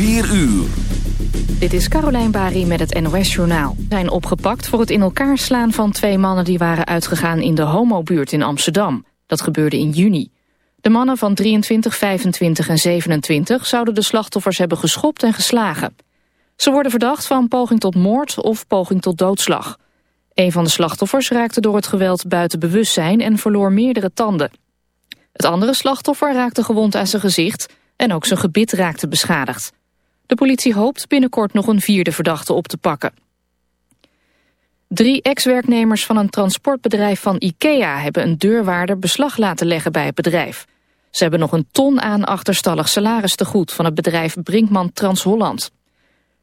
4 uur. Dit is Carolijn Bari met het NOS Journaal. zijn opgepakt voor het in elkaar slaan van twee mannen... die waren uitgegaan in de homobuurt in Amsterdam. Dat gebeurde in juni. De mannen van 23, 25 en 27 zouden de slachtoffers hebben geschopt en geslagen. Ze worden verdacht van poging tot moord of poging tot doodslag. Een van de slachtoffers raakte door het geweld buiten bewustzijn... en verloor meerdere tanden. Het andere slachtoffer raakte gewond aan zijn gezicht... en ook zijn gebit raakte beschadigd. De politie hoopt binnenkort nog een vierde verdachte op te pakken. Drie ex-werknemers van een transportbedrijf van IKEA... hebben een deurwaarder beslag laten leggen bij het bedrijf. Ze hebben nog een ton aan achterstallig salaris te goed... van het bedrijf Brinkman Trans-Holland.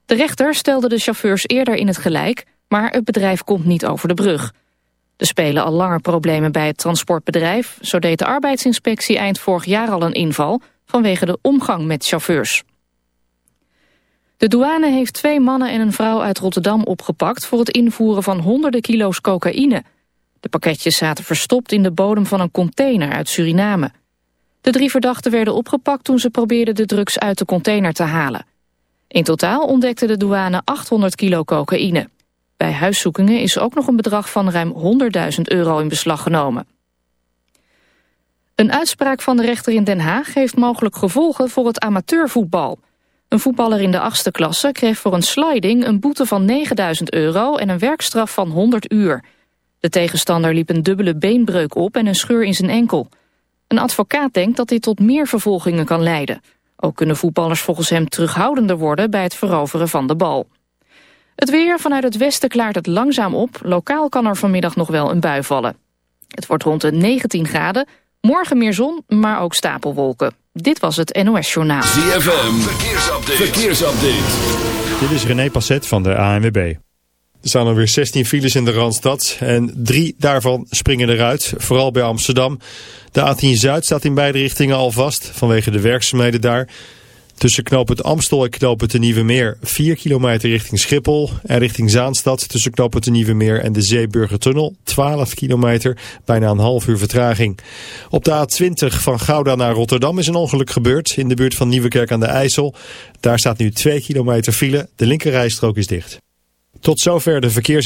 De rechter stelde de chauffeurs eerder in het gelijk... maar het bedrijf komt niet over de brug. Er spelen al langer problemen bij het transportbedrijf. Zo deed de arbeidsinspectie eind vorig jaar al een inval... vanwege de omgang met chauffeurs. De douane heeft twee mannen en een vrouw uit Rotterdam opgepakt... voor het invoeren van honderden kilo's cocaïne. De pakketjes zaten verstopt in de bodem van een container uit Suriname. De drie verdachten werden opgepakt toen ze probeerden de drugs uit de container te halen. In totaal ontdekte de douane 800 kilo cocaïne. Bij huiszoekingen is ook nog een bedrag van ruim 100.000 euro in beslag genomen. Een uitspraak van de rechter in Den Haag heeft mogelijk gevolgen voor het amateurvoetbal. Een voetballer in de achtste klasse kreeg voor een sliding een boete van 9000 euro en een werkstraf van 100 uur. De tegenstander liep een dubbele beenbreuk op en een scheur in zijn enkel. Een advocaat denkt dat dit tot meer vervolgingen kan leiden. Ook kunnen voetballers volgens hem terughoudender worden bij het veroveren van de bal. Het weer vanuit het westen klaart het langzaam op. Lokaal kan er vanmiddag nog wel een bui vallen. Het wordt rond de 19 graden. Morgen meer zon, maar ook stapelwolken. Dit was het NOS Journaal. ZFM, verkeersupdate. verkeersupdate. Dit is René Passet van de ANWB. Er staan alweer 16 files in de Randstad en drie daarvan springen eruit, vooral bij Amsterdam. De A10 Zuid staat in beide richtingen al vast vanwege de werkzaamheden daar. Tussen knooppunt Amstel en knooppunt de Nieuwe Meer 4 kilometer richting Schiphol. En richting Zaanstad tussen knooppunt de Nieuwe Meer en de Zeeburgertunnel 12 kilometer, bijna een half uur vertraging. Op de A20 van Gouda naar Rotterdam is een ongeluk gebeurd in de buurt van Nieuwekerk aan de IJssel. Daar staat nu 2 kilometer file, de linkerrijstrook is dicht. Tot zover de verkeers...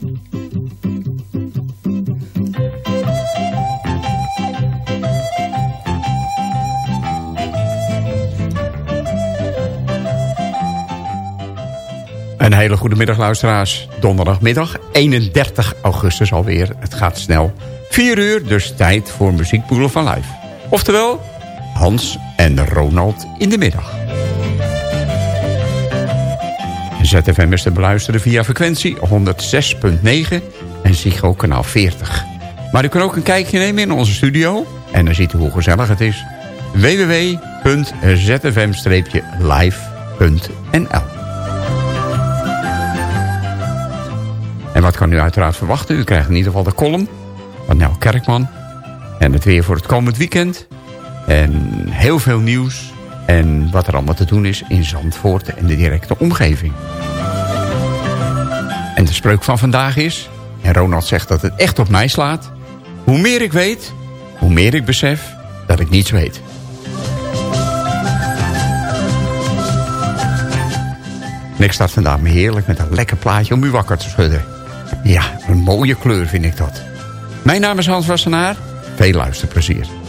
Een hele goede middag luisteraars. Donderdagmiddag 31 augustus alweer. Het gaat snel. 4 uur, dus tijd voor Muziekpoelen van Live. Oftewel, Hans en Ronald in de middag. ZFM is te beluisteren via frequentie 106.9 en Ziggo kanaal 40. Maar u kunt ook een kijkje nemen in onze studio. En dan ziet u hoe gezellig het is. www www.zfm-live.nl En wat kan u uiteraard verwachten? U krijgt in ieder geval de column van Nel Kerkman. En het weer voor het komend weekend. En heel veel nieuws. En wat er allemaal te doen is in Zandvoort en de directe omgeving. En de spreuk van vandaag is... en Ronald zegt dat het echt op mij slaat... hoe meer ik weet, hoe meer ik besef dat ik niets weet. En ik start vandaag me heerlijk met een lekker plaatje om u wakker te schudden. Ja, een mooie kleur vind ik dat. Mijn naam is Hans Wassenaar. Veel luisterplezier.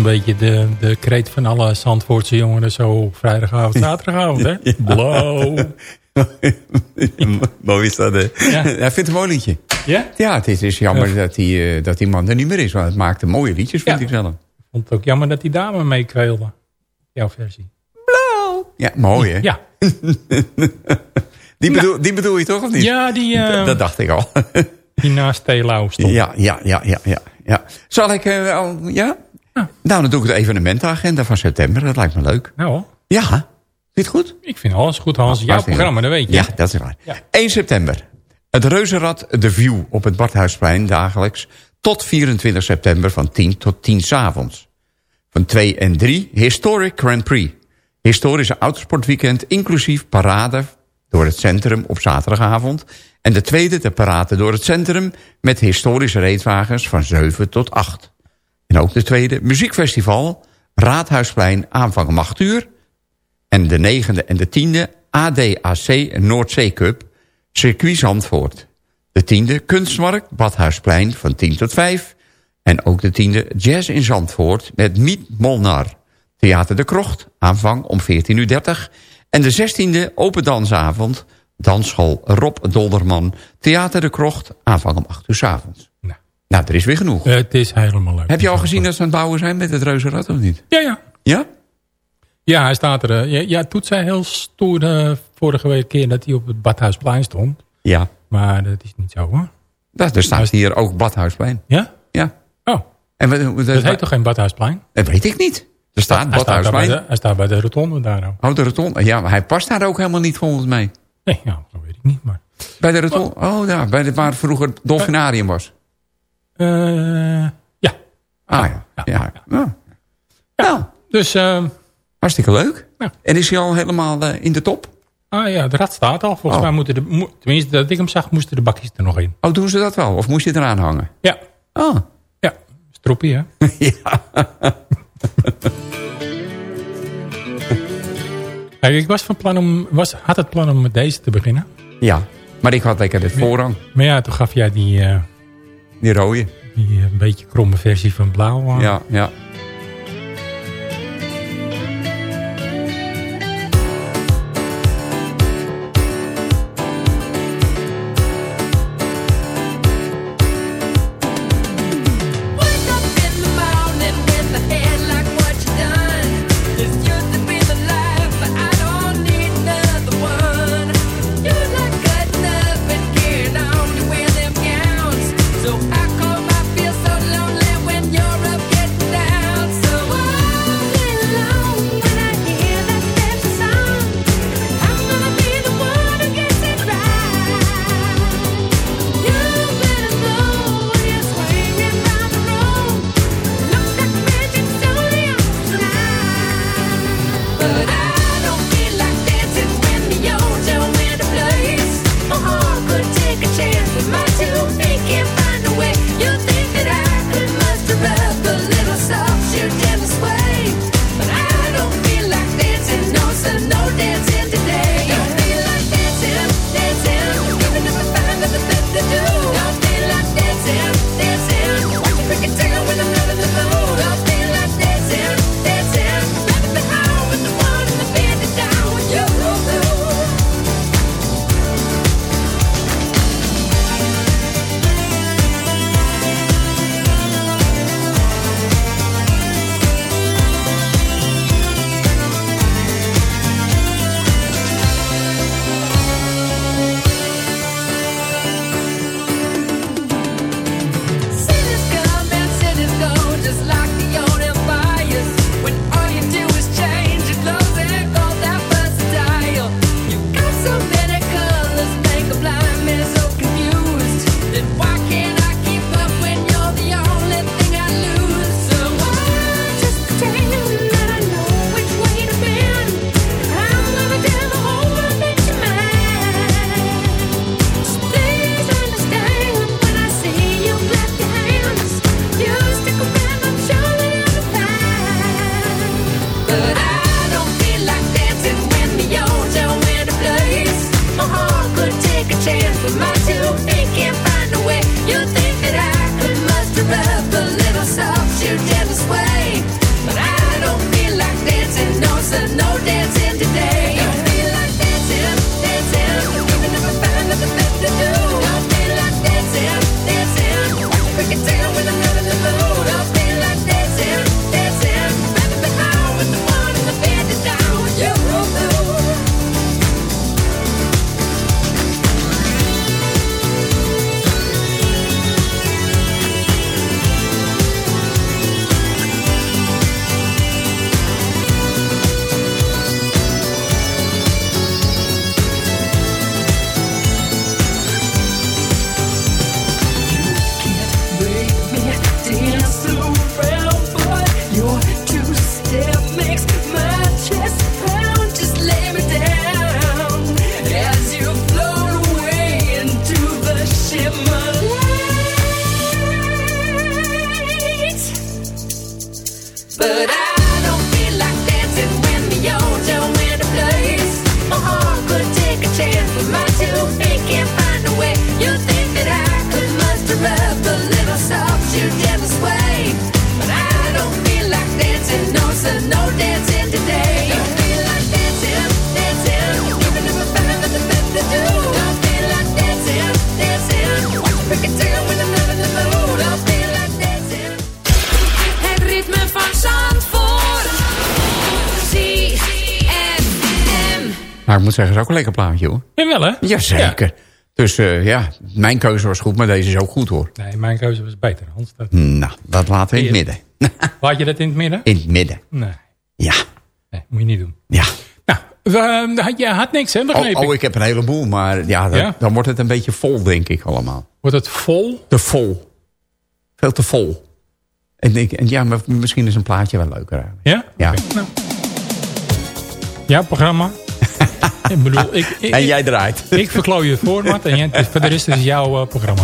Een beetje de, de kreet van alle Zandvoortse jongeren zo op vrijdagavond, zaterdagavond. Hè? Blow. Mooi is dat, hè? Ja. Hij vindt een mooi liedje. Ja? Ja, het is, is jammer dat, die, uh, dat die man er niet meer is. Want het maakte mooie liedjes, vind ik zelf. Ik vond het ook jammer dat die dame meekweelde. Jouw versie. Blow. Ja, mooi, hè? Ja. die, bedoel, die bedoel je toch, of niet? Ja, die... Uh, dat dacht ik al. die naast Telau stond. Ja, ja, ja, ja, ja. ja. Zal ik... Uh, al, ja? Nou, dan doe ik de evenementenagenda van september. Dat lijkt me leuk. Nou Ja. Vind je het goed? Ik vind alles goed, Hans. Jouw programma, dat weet je. Ja, dat is waar. 1 september. Het Reuzenrad The View op het Badhuisplein dagelijks... tot 24 september van 10 tot 10 s avonds. Van 2 en 3 Historic Grand Prix. Historische autosportweekend inclusief parade door het centrum op zaterdagavond. En de tweede de parade door het centrum met historische reetwagens van 7 tot 8. En ook de tweede muziekfestival Raadhuisplein aanvang om 8 uur. En de negende en de tiende ADAC Noordzee Cup circuit Zandvoort. De tiende Kunstmarkt Badhuisplein van 10 tot 5. En ook de tiende Jazz in Zandvoort met Miet Molnar. Theater de Krocht, aanvang om 14.30 uur. En de zestiende Open Dansavond, dansschool Rob Dolderman. Theater de Krocht, aanvang om 8 uur s avonds. Nou. nou, er is weer genoeg. Het is helemaal leuk. Heb je al gezien dat ze aan het bouwen zijn met het reuzenrad of niet? Ja, ja. Ja? Ja, hij staat er. eh, Ja, ja Toet zei heel stoer eh, vorige week keer dat hij op het Badhuisplein stond. Ja. Maar dat is niet zo hoor. Dat, er staat hier ook Badhuisplein. Ja? Ja. Oh, En dat heet toch geen Badhuisplein? Dat weet ik niet. Er staat Hij Badhuisplein. de, hij staat bij de rotonde daar nou. Oh, de rotonde. Ja, maar hij past daar ook helemaal niet volgens mij. Nee, ja, dat weet ik niet. Maar, Bij de rotonde. Oh, ja. Bij de, waar vroeger het dolfinarium was. Eh, ja. Ah ja. Ja, Ja. ja. Nou, Dus, eh, hartstikke leuk. En is hij al helemaal eh, in de top? ah ja, de rad staat al. Volgens Oh. mij moeten de, mo- tenminste dat ik hem zag, moesten de bakjes er nog in. Oh, doen ze dat wel? Of moest je eraan hangen? Ja, Oh. ja. Stroepie hè. ja. Kijk, ik was van plan om, was, had het plan om met deze te beginnen. Ja. Maar ik had lekker de voorrang. Maar ja, toen gaf jij die, eh, Die rode. die eh, een beetje kromme versie van blauw aan. Ja, ja. Zeggen, is ook een lekker plaatje hoor. Jawel, hè? Jazeker. Dus eh, ja, mijn keuze was goed, maar deze is ook goed hoor. Nee, mijn keuze was beter. Hans, dat... Nou, dat laten we in het midden. Laat je dat in het midden? In het midden. Nee, Ja, nee moet je niet doen. ja. Nou, we, eh, had- je had niks, hè? Begreep Oh, oh, ik. heb een heleboel, maar ja, dan, Ja? dan wordt het een beetje vol, denk ik allemaal. Wordt het vol? Te vol. Veel te vol. En, ik, en ja, maar misschien is een plaatje wel leuker eigenlijk. Ja? Ja. Nou. Ja, programma. Ik bedoel, ik, ik, En jij draait. ik verklooi het format en jij, voor de rest is jouw eh, programma.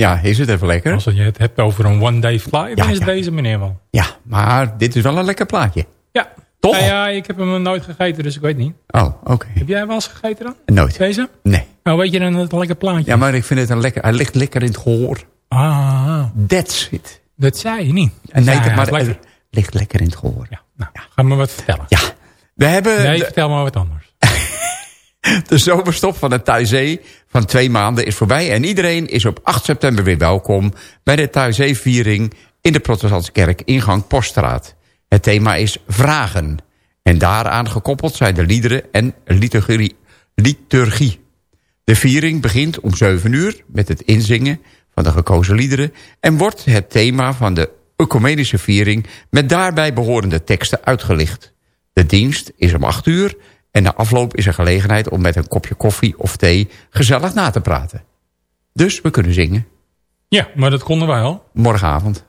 Ja, is het even lekker? Als je het hebt over een one-day fly, dan Ja, is ja. deze meneer wel. Ja, maar dit is wel een lekker plaatje. Ja. Toch? Nou ja, ik heb hem nooit gegeten, dus ik weet niet. Oh, oké. Heb jij wel eens gegeten dan? Nooit. Deze? Nee. Nou, weet je dan dat het een lekker plaatje Ja, maar ik vind het een lekker... Hij ligt lekker in het gehoor. Ah, That's it. dat zei je niet. En nee, Ja, maar het ligt lekker in het gehoor. Ja, nou, ga me wat vertellen. Ja. We hebben Nee, vertel maar wat anders. de zomerstop van de Thuiszee van twee maanden is voorbij. En iedereen is op 8 september weer welkom bij de Thuiszeeviering in de Protestantse Kerk ingang Poststraat. Het thema is vragen. En daaraan gekoppeld zijn de liederen en liturgie. liturgie. De viering begint om 7 uur met het inzingen van de gekozen liederen... en wordt het thema van de ecumenische viering... met daarbij behorende teksten uitgelicht. De dienst is om 8 uur en na afloop is er gelegenheid... om met een kopje koffie of thee gezellig na te praten. Dus we kunnen zingen. Ja, maar dat konden wij al. Morgenavond.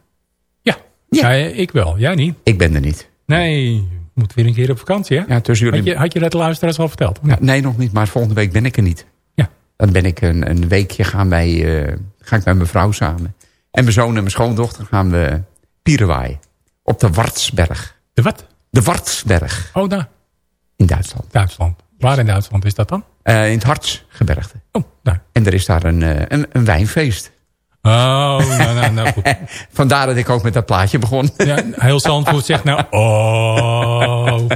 Ja. Ja. Ja, ik wel. Jij niet. Ik ben er niet. Nee, moet weer een keer op vakantie, hè? Ja, tussen Had jullie... je, had je dat de luisteraars al verteld? Ja, nee, nog niet. Maar volgende week ben ik er niet. Ja. Dan ben ik een, een weekje gaan wij, eh, ga ik met mijn vrouw samen. En mijn zoon en mijn schoondochter gaan we pierenwaaien. Op de Wartsberg. De wat? De Wartsberg Oh, daar. In Duitsland. Duitsland. Waar in Duitsland is dat dan? Eh, in het Hartsgebergte. Oh, daar. En er is daar een, eh, een, een wijnfeest. Oh, nou, nou, nou goed. Vandaar dat ik ook met dat plaatje begon. Ja, heel Zandvoort zegt nou... Oh.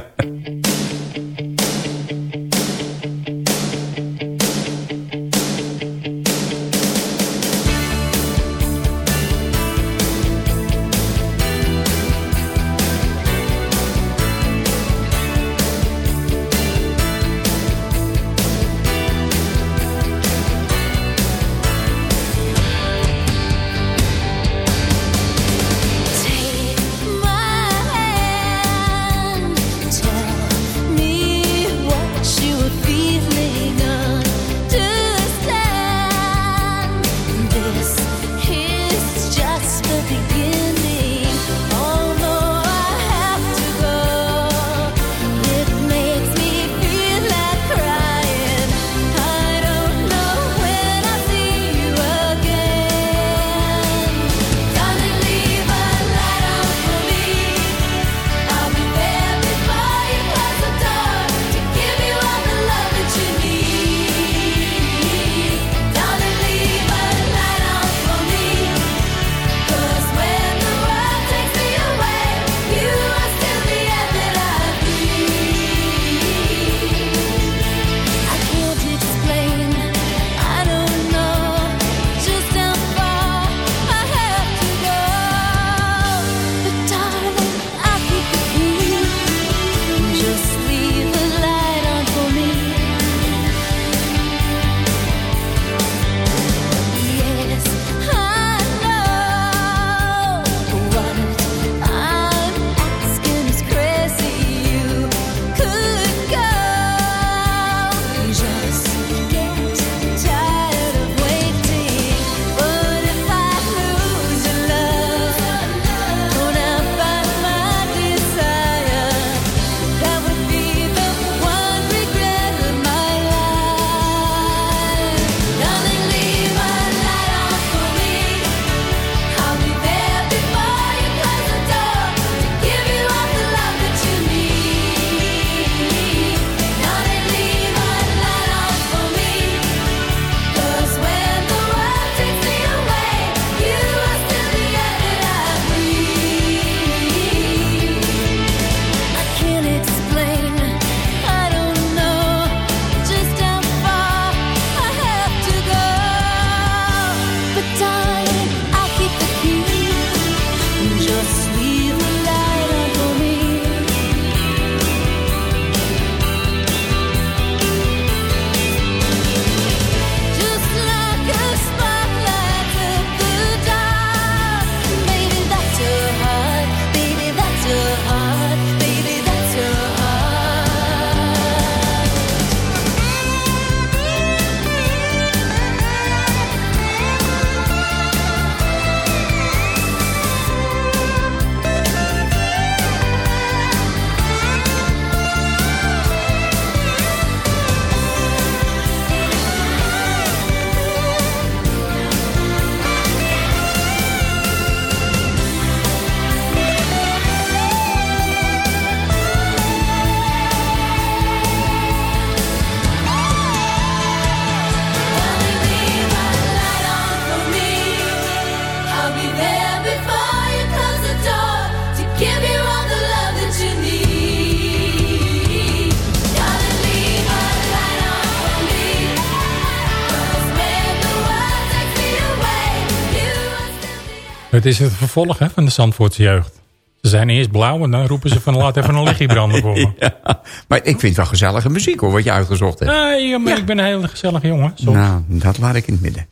Het is het vervolg hè, van de Zandvoortse jeugd. Ze zijn eerst blauw en dan roepen ze van laat even een lichtje branden voor me. Ja, maar ik vind het wel gezellige muziek hoor, wat je uitgezocht hebt. Nee, maar ik ben een hele gezellige jongen. Soms. Nou, dat laat ik in het midden.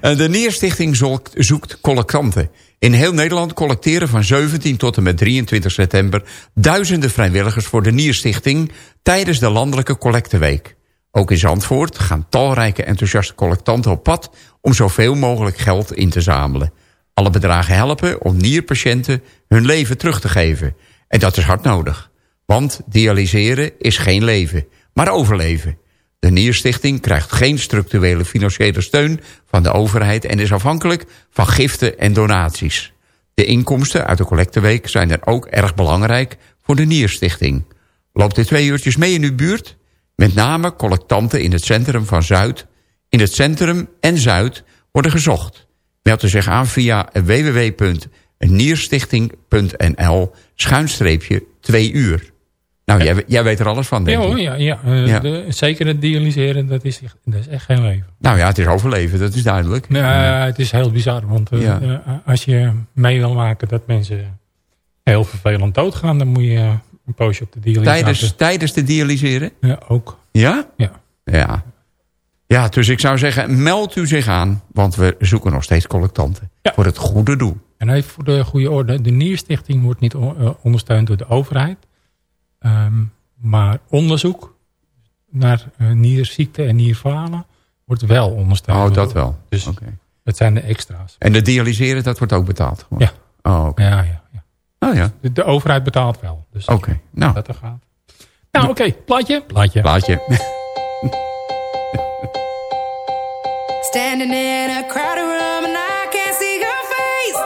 Eh, de Neerstichting zoekt, zoekt collectanten. In heel Nederland collecteren van 17 tot en met 23 september... duizenden vrijwilligers voor de Nierstichting... tijdens de Landelijke Collecteweek. Ook in Zandvoort gaan talrijke enthousiaste collectanten op pad... om zoveel mogelijk geld in te zamelen. Alle bedragen helpen om nierpatiënten hun leven terug te geven. En dat is hard nodig. Want dialyseren is geen leven, maar overleven. De Nierstichting krijgt geen structurele financiële steun van de overheid... en is afhankelijk van giften en donaties. De inkomsten uit de collecteweek zijn er ook erg belangrijk voor de Nierstichting. Loopt dit twee uurtjes mee in uw buurt? Met name collectanten in het centrum van Zuid. In het centrum en Zuid worden gezocht. Meld u zich aan via www.nierstichting.nl schuinstreepje 2 uur. Nou, jij, jij weet er alles van, denk Ja, ik. ja, ja. Eh, Ja. De, zeker het dialyseren, dat is, echt- dat is echt geen leven. Nou ja, het is overleven, dat is duidelijk. Nou, Het is heel bizar, want eh, Ja. eh, als je mee wil maken dat mensen heel vervelend doodgaan, dan moet je een poosje op de dialyse Tijdens, tijdens de dialyseren? Ja, ook. Ja? Ja. Ja. Ja, dus ik zou zeggen, meld u zich aan, want we zoeken nog steeds collectanten. Voor het goede doel. En even voor de goede orde, de Nierstichting wordt niet eh, ondersteund door de overheid. Ehm, maar onderzoek naar eh, nierziekte en nierfalen wordt wel ondersteund. Oh, dat wel. Dus Oké. dat zijn de extra's. En de dialyseren, dat wordt ook betaald? Gewoon. Ja. Oh, ja, ja. Oh ja. De, de overheid betaalt wel. Dus Oké, nou. dat er gaat. Nou, oké. Plaatje? Plaatje. Plaatje. Standing in a crowded room and I can't see your face.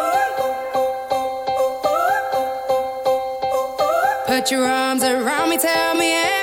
Put your arms around me, tell me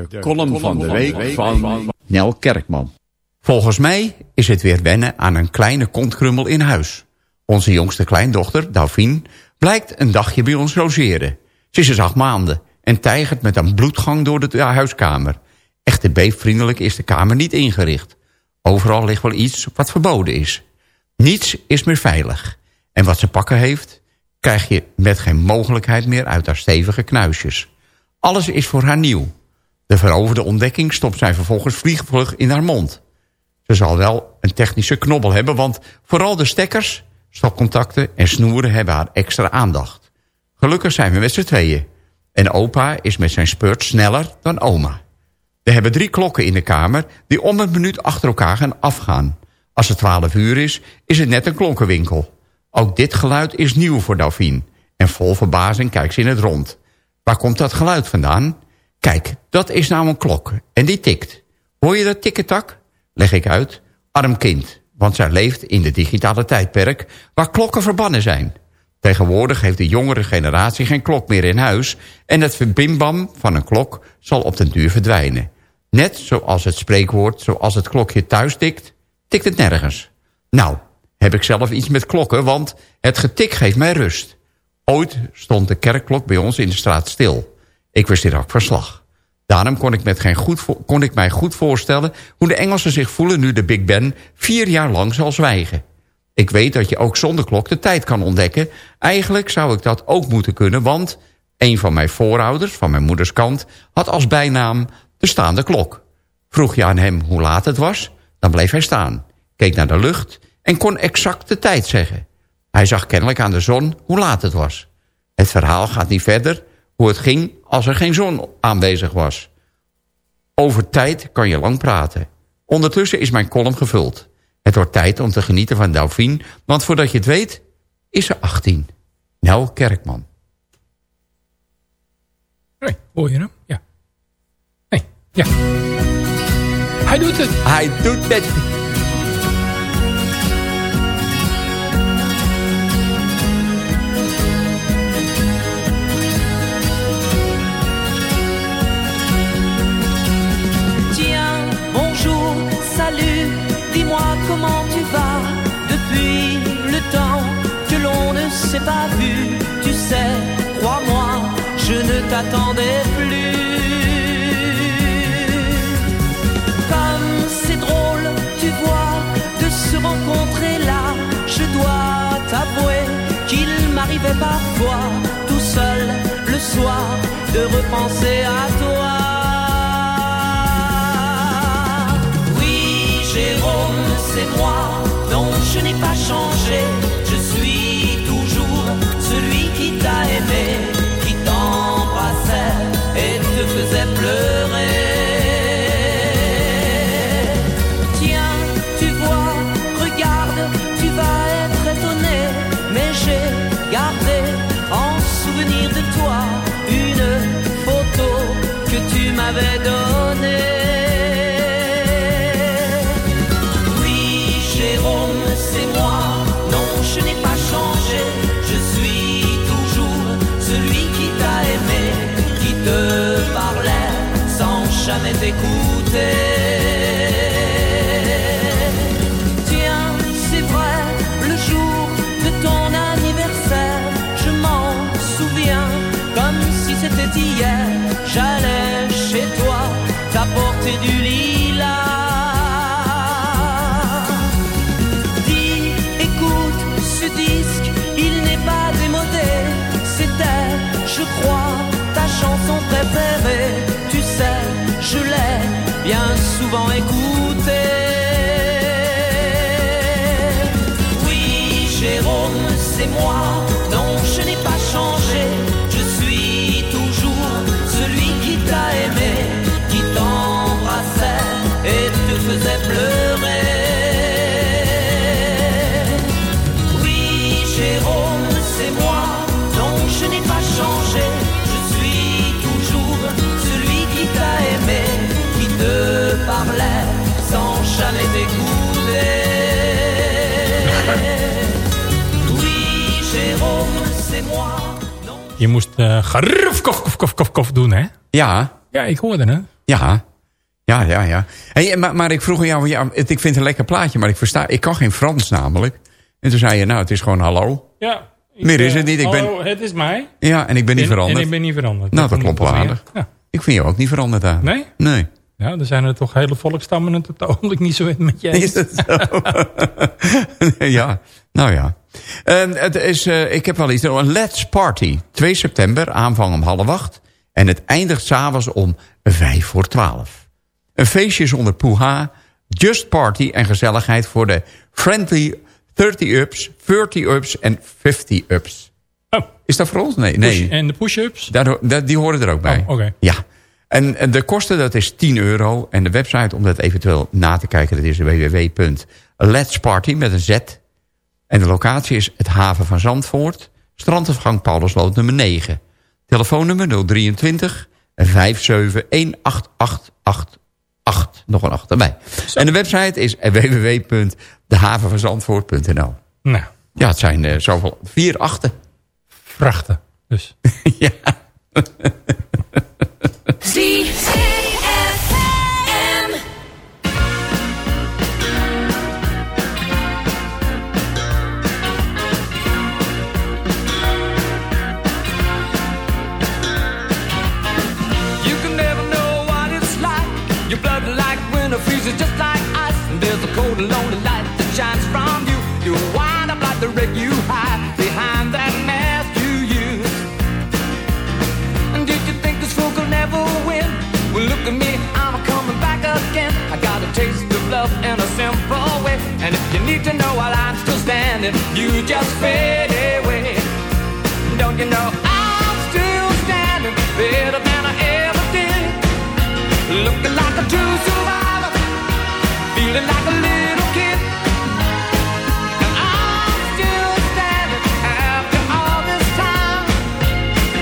De column van de week van Nel Kerkman. Volgens mij is het weer wennen aan een kleine kontkrummel in huis. Onze jongste kleindochter, Dauphine, blijkt een dagje bij ons logeren. Ze is dus acht maanden en tijgert met een bloedgang door de huiskamer. Echter beefvriendelijk is de kamer niet ingericht. Overal ligt wel iets wat verboden is. Niets is meer veilig. En wat ze pakken heeft, krijg je met geen mogelijkheid meer uit haar stevige knuisjes. Alles is voor haar nieuw. De veroverde ontdekking stopt zij vervolgens vliegvlug in haar mond. Ze zal wel een technische knobbel hebben, want vooral de stekkers, stopcontacten en snoeren hebben haar extra aandacht. Gelukkig zijn we met z'n tweeën. En opa is met zijn spurt sneller dan oma. We hebben drie klokken in de kamer die om een minuut achter elkaar gaan afgaan. Als het 12 uur is, is het net een klokkenwinkel. Ook dit geluid is nieuw voor Dauphine. En vol verbazing kijkt ze in het rond. Waar komt dat geluid vandaan? Kijk, dat is nou een klok. En die tikt. Hoor je dat tikketak? Leg ik uit. Arm kind. Want zij leeft in de digitale tijdperk waar klokken verbannen zijn. Tegenwoordig heeft de jongere generatie geen klok meer in huis... en het verbimbam van een klok zal op den duur verdwijnen. Net zoals het spreekwoord, zoals het klokje thuis tikt, tikt het nergens. Nou, heb ik zelf iets met klokken, want het getik geeft mij rust. Ooit stond de kerkklok bij ons in de straat stil. Ik wist direct verslag. Daarom kon ik, met geen goed kon ik mij goed voorstellen... hoe de Engelsen zich voelen nu de Big Ben vier jaar lang zal zwijgen. Ik weet dat je ook zonder klok de tijd kan ontdekken. Eigenlijk zou ik dat ook moeten kunnen, want... een van mijn voorouders, van mijn moeders kant... had als bijnaam de staande klok. Vroeg je aan hem hoe laat het was, dan bleef hij staan. Keek naar de lucht en kon exact de tijd zeggen. Hij zag kennelijk aan de zon hoe laat het was. Het verhaal gaat niet verder hoe het ging als er geen zon aanwezig was. Over tijd kan je lang praten. Ondertussen is mijn column gevuld. Het wordt tijd om te genieten van Dauphine, want voordat je het weet, is ze 18. Nel Kerkman. Hey, hoor je hem? Ja. Nee, ja. Hij doet het. Hij doet het. T'attendais plus. Comme c'est drôle, tu vois, de se rencontrer là, je dois t'avouer qu'il m'arrivait parfois, tout seul, le soir, de repenser à toi. Jamais t'écouter. Tu sais, je l'ai bien souvent écoutée. Oui, Jérôme, c'est moi. Non, je n'ai pas changé. Je suis toujours celui qui t'a aimé, qui t'embrassait et te faisait pleurer. Je moest uh, kof, kof, kof, kof, kof doen, hè? Ja, Ja, ik hoorde het. ja. Ja, ja, ja. Hey, maar, maar ik vroeg aan jou, ja, ik vind het een lekker plaatje, maar ik versta, ik kan geen Frans namelijk. En toen zei je, nou, het is gewoon hallo. Ja. ik, Meer is het niet, ik ben- hallo, het is mij. Ja, en ik ben niet En- veranderd. En ik ben niet veranderd. Nou, dat klopt wel aardig. Ja. Ik vind jou ook niet veranderd aan. Nee? Nee. Ja, dan zijn er toch hele volkstammen het op het ogenblik niet zo met je eens. Is dat zo? ja, nou ja. En het is, eh, ik heb wel iets. Een Let's Party. 2 september, aanvang om half acht. En het eindigt s'avonds om vijf voor twaalf. Een feestje zonder poeha, just party en gezelligheid... voor de friendly 30-ups, 40-ups en 50-ups. Oh, Is dat voor ons? Nee, push- nee. En de push-ups? Die horen er ook bij. Oh, oké. Ja. En, en de kosten, dat is 10 euro. En de website om dat eventueel na te kijken... dat is www.letsparty met een z. En de locatie is het haven van Zandvoort. Strandafgang Paulusloot nummer 9. Telefoonnummer 023 57 18888. Nog een 8 erbij. En de website is www.dehavenvanzandvoort.nl Nou, Ja, het zijn eh, zoveel... Vier achten. vrachten. Dus. ja. A cold and lonely light that shines from you. You wind up like the wreck you hide behind that mask you use. And did you think this fool could never win? Well, look at me, I'm coming back again. I got a taste of love in a simple way. And if you need to know while I'm still standing, you just fade away. Don't you know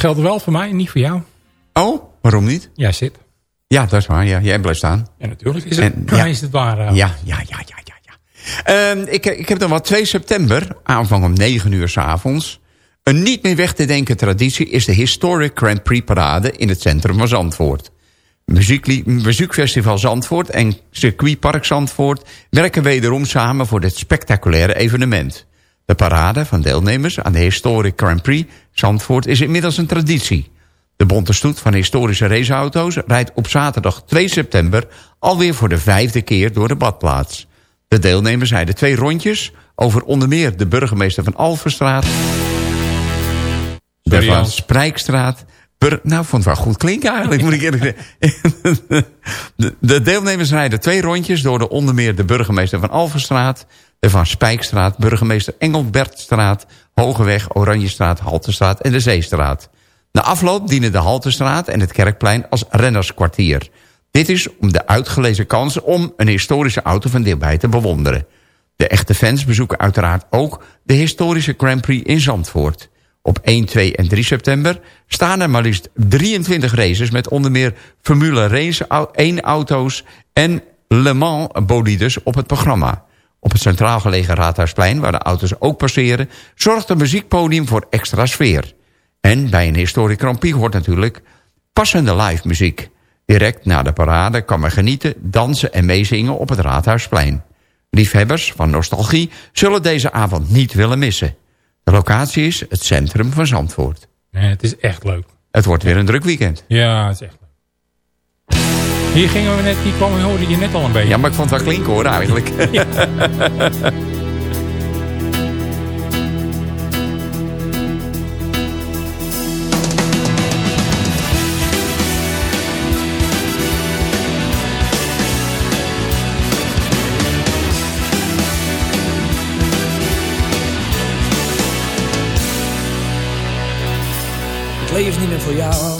geldt wel voor mij, niet voor jou. Oh, waarom niet? Jij zit. Ja, dat is waar. Ja, jij blijft staan. Ja, natuurlijk. Is het, En- ja. is het waar. eh, Ja, ja, ja, ja, ja. ja. Ehm, ik, ik heb dan wat 2 september, aanvang om 9 uur s avonds. Een niet meer weg te denken traditie is de Historic Grand Prix Parade in het centrum van Zandvoort. Muziekfestival Zandvoort en Circuitpark Zandvoort werken wederom samen voor dit spectaculaire evenement. De parade van deelnemers aan de Historic Grand Prix Zandvoort is inmiddels een traditie. De bonte stoet van historische raceauto's rijdt op zaterdag 2 september alweer voor de vijfde keer door de badplaats. De deelnemers rijden twee rondjes over onder meer de burgemeester van Alverstraat, de Van. Sprijkstraat, nou, vond het wel goed klinken eigenlijk, moet ik eerlijk zeggen. De, de deelnemers rijden twee rondjes door de onder meer de burgemeester van Alverstraat... Van Spijkstraat, burgemeester Engelbertstraat... Hogeweg, Oranjestraat, Haltestraat en de Zeestraat. Na afloop dienen de Haltestraat en het Kerkplein als rennerskwartier. Dit is om de uitgelezen kans om een historische auto van dichtbij te bewonderen. De echte fans bezoeken uiteraard ook de historische Grand Prix in Zandvoort. Op 1, 2 en 3 september staan er maar liefst 23 races... met onder meer Formule Race 1 auto's en Le Mans bolides op het programma. Op het centraal gelegen Raadhuisplein, waar de auto's ook passeren... zorgt een muziekpodium voor extra sfeer. En bij een historic Grand Prix hoort natuurlijk passende live muziek. Direct na de parade kan men genieten, dansen en meezingen op het Raadhuisplein. Liefhebbers van nostalgie zullen deze avond niet willen missen. De locatie is het centrum van Zandvoort. Nee, het is echt leuk. Het wordt weer een druk weekend. Ja, het is echt. Hier gingen we net, die kwam, hoorde je net al een beetje. Ja, maar ik vond het wel klinken hoor eigenlijk. Ik leef niet meer voor jou.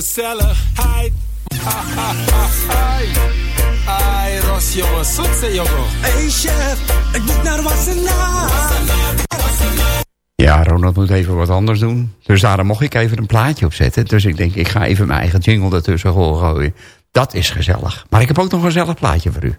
Gezelligheid. Ha, ha, hai. Ai, Ros, jongen, zoetse jongen. Hey chef, ik moet naar Wassenaar. Ja, Ronald moet even wat anders doen. Dus daarom mocht ik even een plaatje opzetten. Dus ik denk, ik ga even mijn eigen jingle ertussen gooien. Dat is gezellig. Maar ik heb ook nog een gezellig plaatje voor u.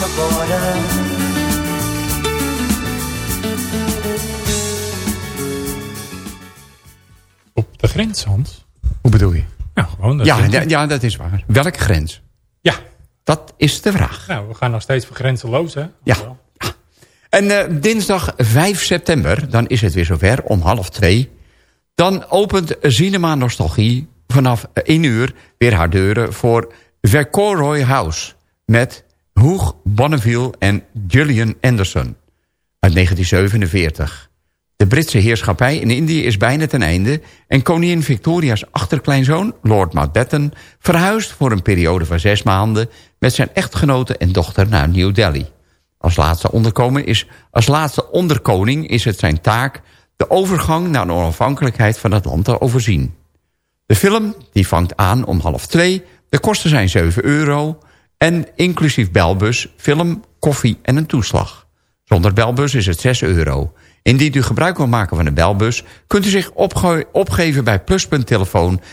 The border. Op de grens, Hans. Hoe bedoel je? Nou, gewoon. Dat Ja, vind ja, ja, dat is waar. Welke grens? Ja. Dat is de vraag. Nou, we gaan nog steeds voor grenzeloos, hè? Ja. En eh, dinsdag 5 september, dan is het weer zover, om half twee. Dan opent Cinema Nostalgie vanaf 1 uur weer haar deuren voor Vercoroy House. Met Hoeg Bonneville en Gillian Anderson uit 1947. De Britse heerschappij in Indië is bijna ten einde... en koningin Victoria's achterkleinzoon, Lord Mountbatten... verhuist voor een periode van zes maanden... met zijn echtgenote en dochter naar New Delhi. Als laatste, onderkomen is, als laatste onderkoning is het zijn taak... de overgang naar de onafhankelijkheid van het land te overzien. De film die vangt aan om half twee. De kosten zijn 7 euro. En inclusief belbus, film, koffie en een toeslag. Zonder belbus is het 6 euro. Indien u gebruik wil maken van de belbus... kunt u zich opge- opgeven bij Pluspunt telefoon 5717373.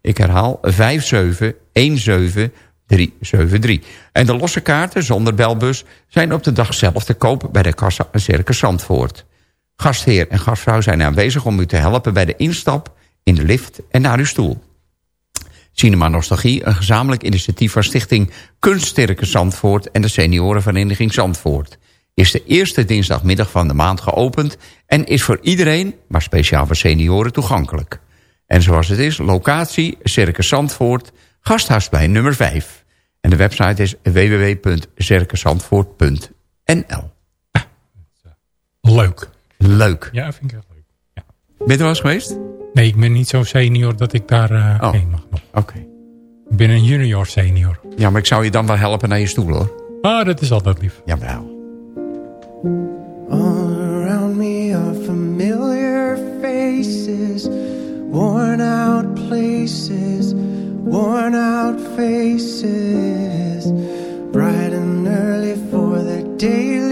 Ik herhaal 5717373. En de losse kaarten zonder belbus zijn op de dag zelf te koop... bij de kassa Circus Zandvoort. Gastheer en gastvrouw zijn aanwezig om u te helpen bij de instap... in de lift en naar uw stoel. Cinema Nostalgie, een gezamenlijk initiatief van stichting Kunststerke Zandvoort en de seniorenvereniging Zandvoort. Is de eerste dinsdagmiddag van de maand geopend en is voor iedereen, maar speciaal voor senioren, toegankelijk. En zoals het is, locatie Circus Zandvoort, Gasthuisplein nummer 5. En de website is www.circuszandvoort.nl. Leuk. Leuk. Ja, vind ik echt leuk. Ben je er wel eens geweest? Nee, ik ben niet zo senior dat ik daar eh Oh. heen mag nog. Oké. Ik ben een junior senior. Ja, maar ik zou je dan wel helpen naar je stoel hoor. Ah, dat is altijd lief. Jawel. All around me are familiar faces, worn out places, worn out faces, bright and early for their daily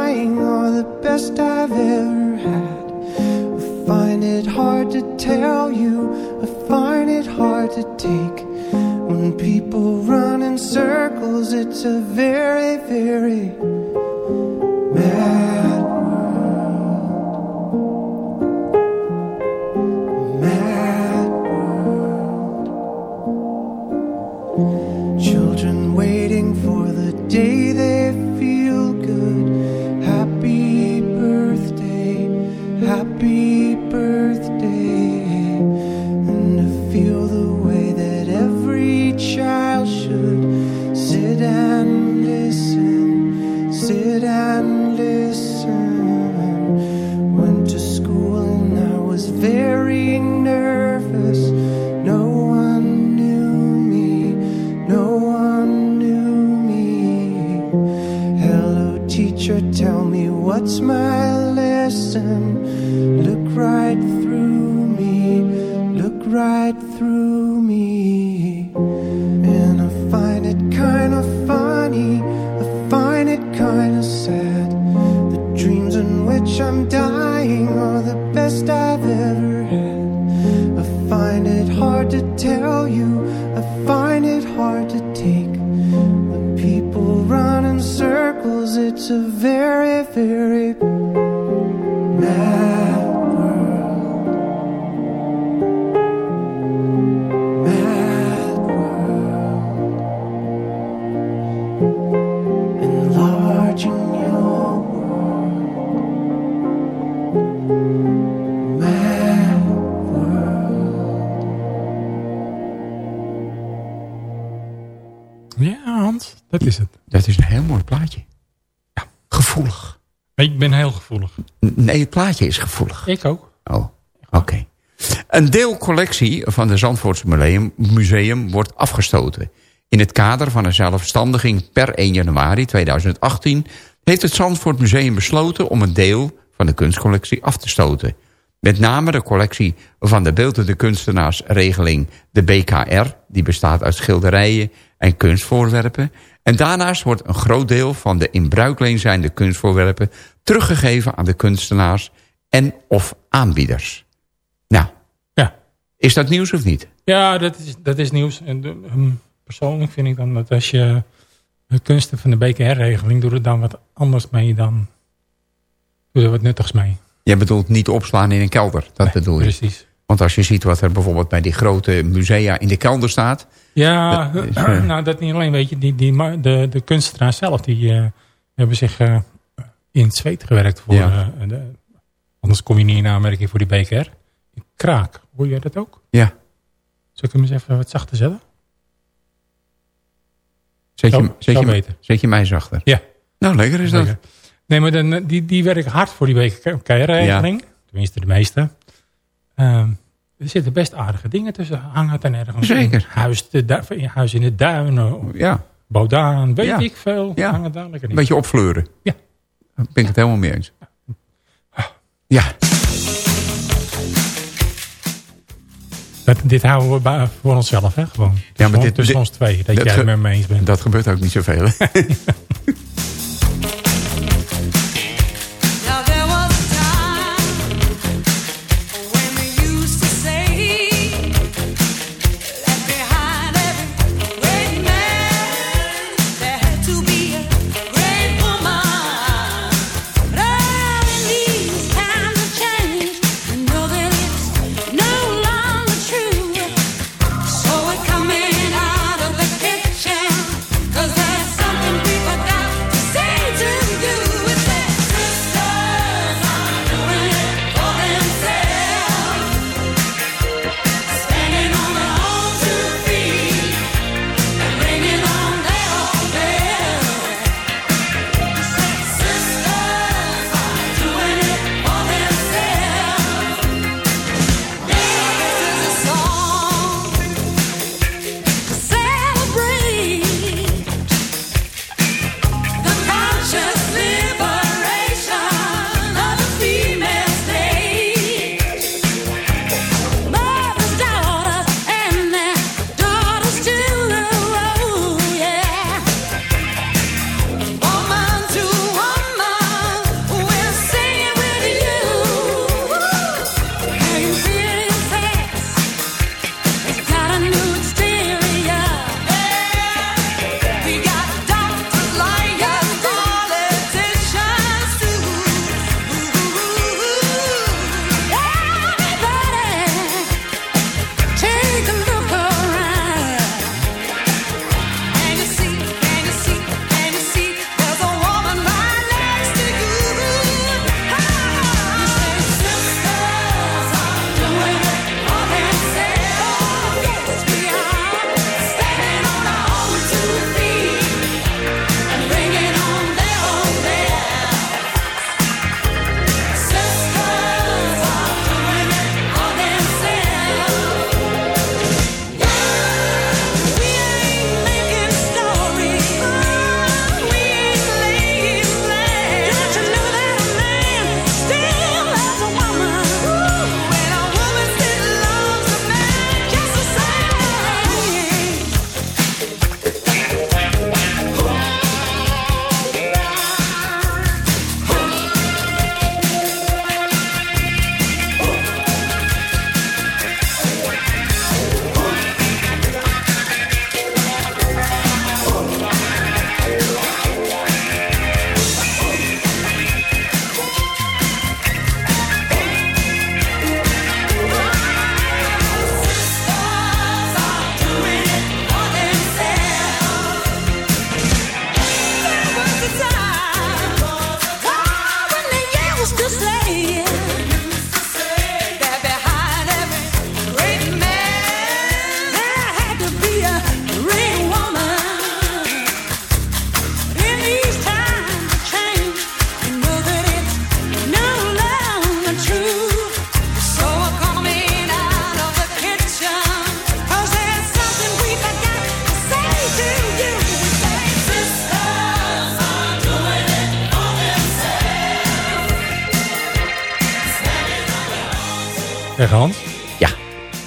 best I've ever had. I find it hard to tell you, I find it hard to take. When people run in circles, it's a very, very dat is het. Dat is een heel mooi plaatje. Ja, gevoelig. Ik ben heel gevoelig. Nee, het plaatje is gevoelig. Ik ook. Oh, oké. Een deelcollectie van de Zandvoortse Museum, Museum wordt afgestoten. In het kader van een zelfstandiging per 1 januari 2018... heeft het Zandvoort Museum besloten om een deel van de kunstcollectie af te stoten. Met name de collectie van de beeldende kunstenaarsregeling, de BKR... die bestaat uit schilderijen en kunstvoorwerpen... En daarnaast wordt een groot deel van de in bruikleen zijnde kunstvoorwerpen... teruggegeven aan de kunstenaars en of aanbieders. Nou, Ja. is dat nieuws of niet? Ja, dat is, dat is nieuws. En de- hm, persoonlijk vind ik dan dat als je de kunsten van de BKR-regeling... doe er dan wat anders mee dan... Doe er wat nuttigs mee. Jij bedoelt niet opslaan in een kelder, dat bedoel je? Precies. Want als je ziet wat er bijvoorbeeld bij die grote musea in de kelder staat... Ja, Dat is, eh, nou dat niet alleen, weet je, die, die, de, de kunstenaars zelf, die eh, hebben zich eh, in het zweet gewerkt voor, Ja. de, anders kom je niet in aanmerking voor die BKR. Kraak, hoor jij dat ook? Ja. Zal ik hem eens even wat zachter zetten? Zet je, Zo- zet, zo je, beter. zet je mij zachter? Ja. Nou, lekker is dat. Nee, maar dan, die, die werken hard voor die BKR-regeling. Tenminste, de meeste. Ehm, er zitten best aardige dingen tussen. Hangen het en ergens. Zeker. Huis, de, huis in de duinen. Ja. Baudaan, weet Ja. ik veel. Ja. Hangen daar lekker in. Een beetje opfleuren. Ja. Daar ben ik het helemaal mee eens. Ja. Dat, dit houden we voor onszelf, hè? Gewoon. Ja, maar dit, tussen dit- ons twee, dat, dat jij het met me eens bent. Dat gebeurt ook niet zoveel.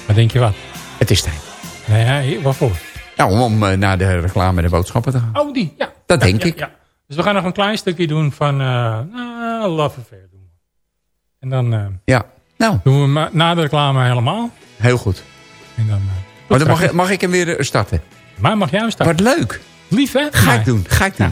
Wat denk je wat? Het is tijd. Nee, ja, waarvoor? Nou, om, om eh, naar de reclame en de boodschappen te gaan. Oh, die, ja. Dat Ja, denk ja, ik. ja. Dus we gaan nog een klein stukje doen van nou, Love Affair. Doen we. En dan eh, Ja, nou, doen we na de reclame helemaal. heel goed. En dan, eh, Maar dan mag, mag ik hem weer starten? maar mag jij hem starten? Wat leuk. Lief, hè? Ga ik doen, ga ik doen.